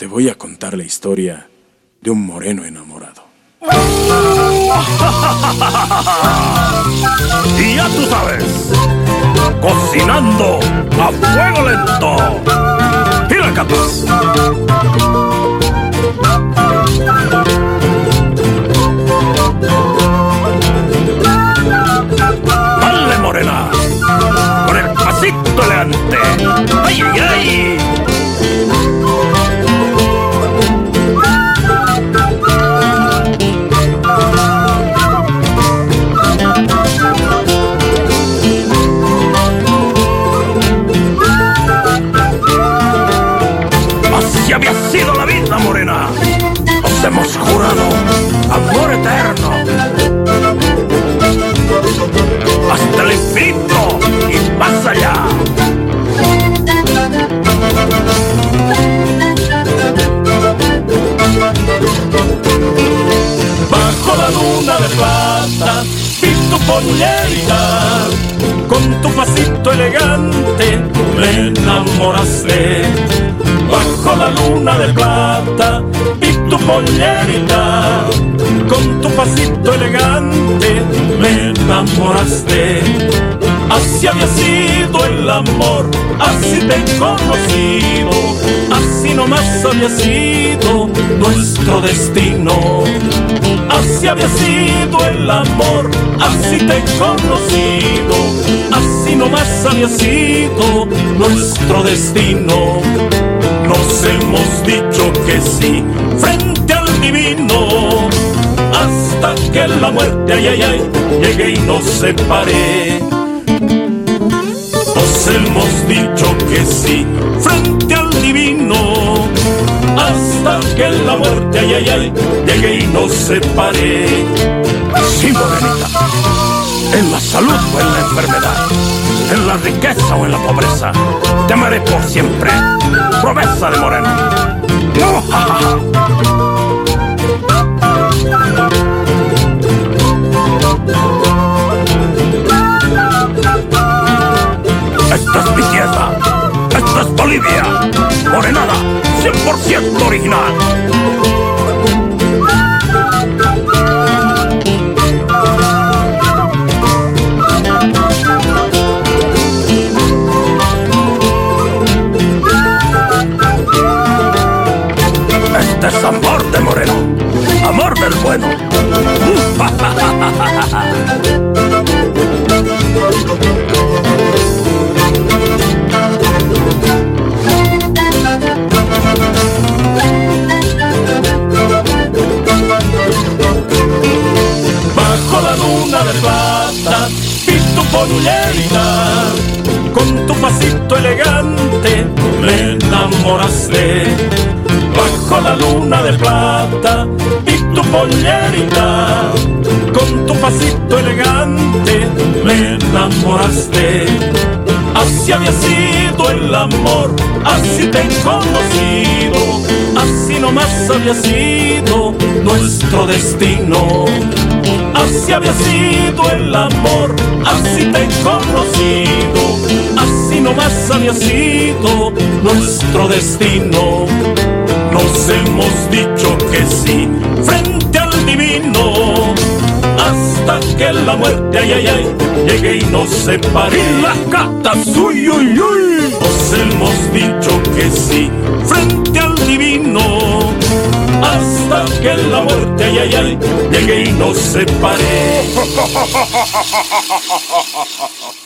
te voy a contar la historia de un moreno enamorado. y ya tú sabes, cocinando a fuego lento. ¡Mira, capaz! ¡Dale, morena! Con el pasito elegante. ¡Ay, ay, ay! Nos hemos jurado amor eterno. Hasta el infinito y más allá. Bajo la luna de plata, vi tu pollerita, con tu pasito elegante luna de plata, vi tu pollerita, con tu pasito elegante me enamoraste. Así había sido el amor, así te he conocido, así nomás había sido nuestro destino. Así había sido el amor, así te he conocido, así nomás había sido nuestro destino. Nos hemos dicho que sí frente al divino, hasta que la muerte, ay, ay, ay, llegue y nos separe. Nos hemos dicho que sí frente al divino, hasta que la muerte, ay, ay, ay, llegue y nos separe. Salud o en la enfermedad, en la riqueza o en la pobreza, te amaré por siempre, promesa de morena. ¡No! ja, ja, ja. Esta es mi tierra, esta es Bolivia, morenada, 100% original. Pollerita, con tu pasito elegante me enamoraste. Bajo la luna de plata, vi tu pollerita, con tu pasito elegante me enamoraste. Así había sido el amor, así te he conocido, así nomás había sido nuestro destino. Así había sido el amor, así te he conocido, así nomás había sido nuestro destino. Nos hemos dicho que sí frente al divino, hasta que la muerte, ay, ay, ay, llegue y nos separe. Y las gatas, uy, uy, uy. Hemos dicho que sí frente al divino, hasta que la muerte, ay, ay, ay, llegue y nos separe.